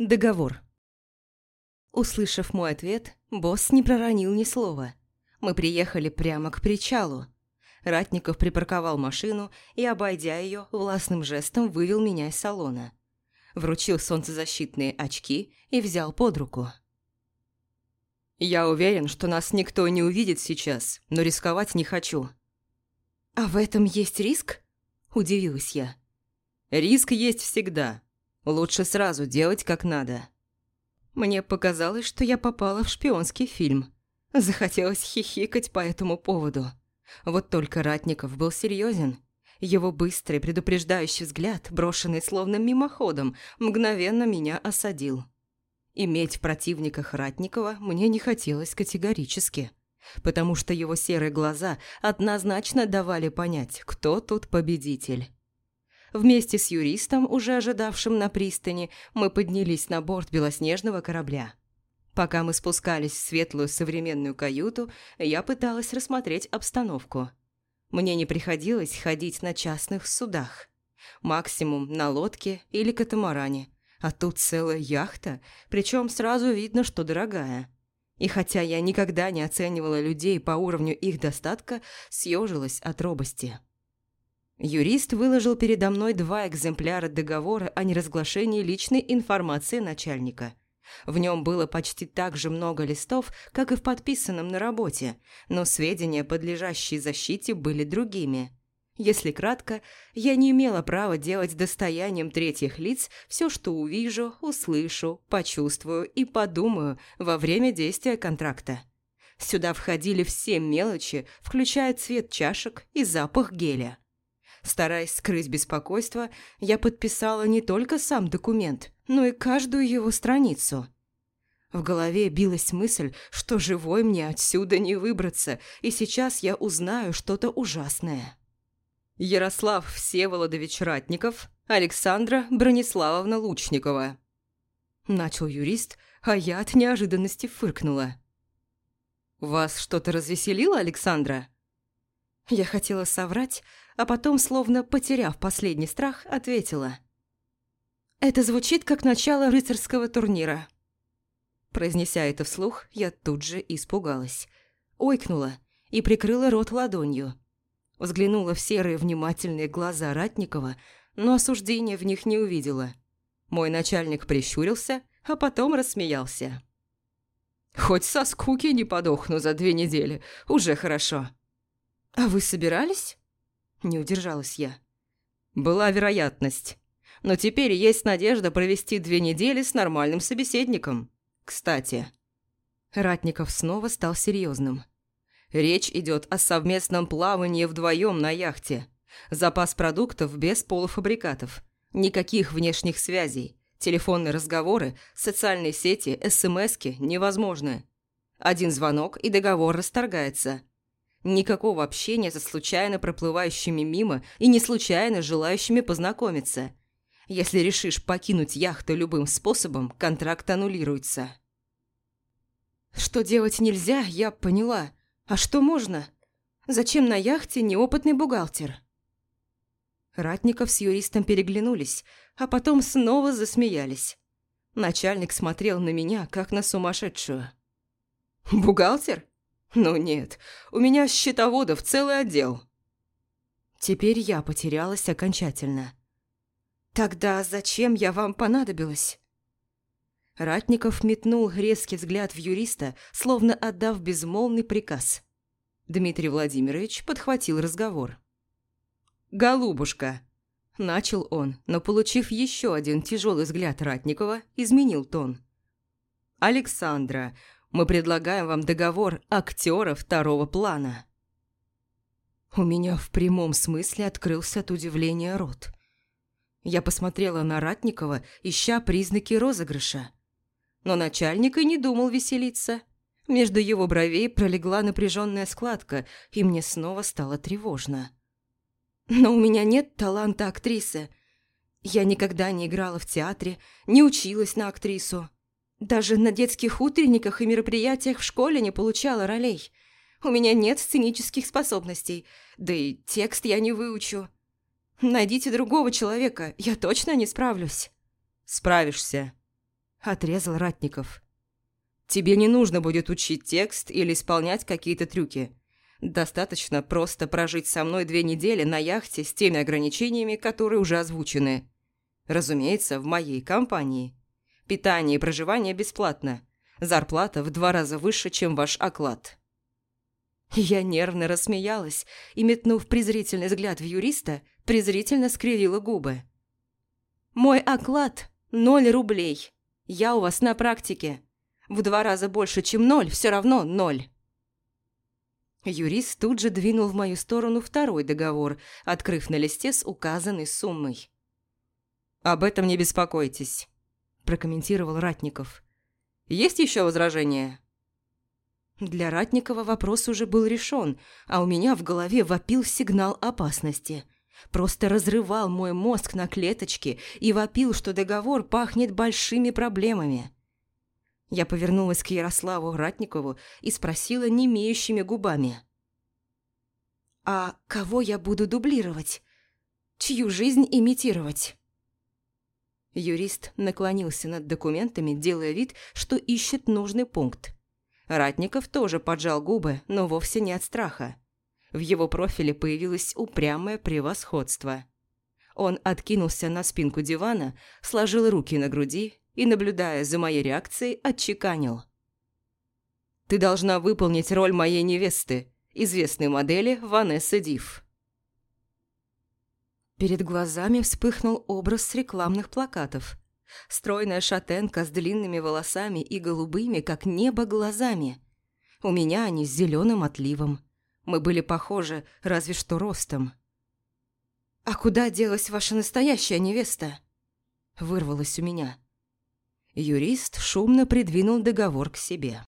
Договор. Услышав мой ответ, босс не проронил ни слова. Мы приехали прямо к причалу. Ратников припарковал машину и, обойдя ее, властным жестом вывел меня из салона. Вручил солнцезащитные очки и взял под руку. «Я уверен, что нас никто не увидит сейчас, но рисковать не хочу». «А в этом есть риск?» – удивилась я. «Риск есть всегда. Лучше сразу делать как надо». Мне показалось, что я попала в шпионский фильм. Захотелось хихикать по этому поводу. Вот только Ратников был серьезен. Его быстрый предупреждающий взгляд, брошенный словно мимоходом, мгновенно меня осадил. Иметь в противниках Ратникова мне не хотелось категорически, потому что его серые глаза однозначно давали понять, кто тут победитель. Вместе с юристом, уже ожидавшим на пристани, мы поднялись на борт белоснежного корабля. Пока мы спускались в светлую современную каюту, я пыталась рассмотреть обстановку. Мне не приходилось ходить на частных судах. Максимум на лодке или катамаране. А тут целая яхта, причем сразу видно, что дорогая. И хотя я никогда не оценивала людей по уровню их достатка, съежилась от робости. Юрист выложил передо мной два экземпляра договора о неразглашении личной информации начальника. В нем было почти так же много листов, как и в подписанном на работе, но сведения, подлежащие защите, были другими. Если кратко, я не имела права делать достоянием третьих лиц все, что увижу, услышу, почувствую и подумаю во время действия контракта. Сюда входили все мелочи, включая цвет чашек и запах геля. Стараясь скрыть беспокойство, я подписала не только сам документ, но и каждую его страницу. В голове билась мысль, что живой мне отсюда не выбраться, и сейчас я узнаю что-то ужасное. Ярослав Всеволодович Ратников, Александра Брониславовна Лучникова. Начал юрист, а я от неожиданности фыркнула. «Вас что-то развеселило, Александра?» Я хотела соврать, а потом, словно потеряв последний страх, ответила. «Это звучит как начало рыцарского турнира». Произнеся это вслух, я тут же испугалась. Ойкнула и прикрыла рот ладонью. Взглянула в серые внимательные глаза Ратникова, но осуждения в них не увидела. Мой начальник прищурился, а потом рассмеялся. «Хоть со скуки не подохну за две недели, уже хорошо». «А вы собирались?» Не удержалась я. Была вероятность. Но теперь есть надежда провести две недели с нормальным собеседником. Кстати. Ратников снова стал серьезным. Речь идет о совместном плавании вдвоем на яхте. Запас продуктов без полуфабрикатов. Никаких внешних связей. Телефонные разговоры, социальные сети, смски невозможны. Один звонок и договор расторгается. Никакого общения со случайно проплывающими мимо и не случайно желающими познакомиться. Если решишь покинуть яхту любым способом, контракт аннулируется. Что делать нельзя, я поняла. А что можно? Зачем на яхте неопытный бухгалтер? Ратников с юристом переглянулись, а потом снова засмеялись. Начальник смотрел на меня, как на сумасшедшую. «Бухгалтер? «Ну нет, у меня счетоводов целый отдел». Теперь я потерялась окончательно. «Тогда зачем я вам понадобилась?» Ратников метнул резкий взгляд в юриста, словно отдав безмолвный приказ. Дмитрий Владимирович подхватил разговор. «Голубушка!» – начал он, но, получив еще один тяжелый взгляд Ратникова, изменил тон. «Александра, мы предлагаем вам договор актера второго плана». У меня в прямом смысле открылся от удивления рот. Я посмотрела на Ратникова, ища признаки розыгрыша. Но начальник и не думал веселиться. Между его бровей пролегла напряженная складка, и мне снова стало тревожно. Но у меня нет таланта актрисы. Я никогда не играла в театре, не училась на актрису. Даже на детских утренниках и мероприятиях в школе не получала ролей. У меня нет сценических способностей, да и текст я не выучу. Найдите другого человека, я точно не справлюсь». «Справишься», –– отрезал Ратников. «Тебе не нужно будет учить текст или исполнять какие-то трюки. Достаточно просто прожить со мной две недели на яхте с теми ограничениями, которые уже озвучены. Разумеется, в моей компании. Питание и проживание бесплатно. Зарплата в два раза выше, чем ваш оклад». Я нервно рассмеялась и, метнув презрительный взгляд в юриста, презрительно скривила губы. «Мой оклад – ноль рублей. Я у вас на практике. В два раза больше, чем ноль, все равно ноль». Юрист тут же двинул в мою сторону второй договор, открыв на листе с указанной суммой. «Об этом не беспокойтесь», – прокомментировал Ратников. «Есть еще возражения?» Для Ратникова вопрос уже был решен, а у меня в голове вопил сигнал опасности. Просто разрывал мой мозг на клеточки и вопил, что договор пахнет большими проблемами. Я повернулась к Ярославу Ратникову и спросила немеющими губами. «А кого я буду дублировать? Чью жизнь имитировать?» Юрист наклонился над документами, делая вид, что ищет нужный пункт. Ратников тоже поджал губы, но вовсе не от страха. В его профиле появилось упрямое превосходство. Он откинулся на спинку дивана, сложил руки на груди и, наблюдая за моей реакцией, отчеканил. «Ты должна выполнить роль моей невесты, известной модели Ванессы Див». Перед глазами вспыхнул образ с рекламных плакатов. Стройная шатенка с длинными волосами и голубыми, как небо, глазами. У меня они с зеленым отливом. Мы были похожи, разве что ростом. «А куда делась ваша настоящая невеста?» Вырвалась у меня. Юрист шумно придвинул договор к себе.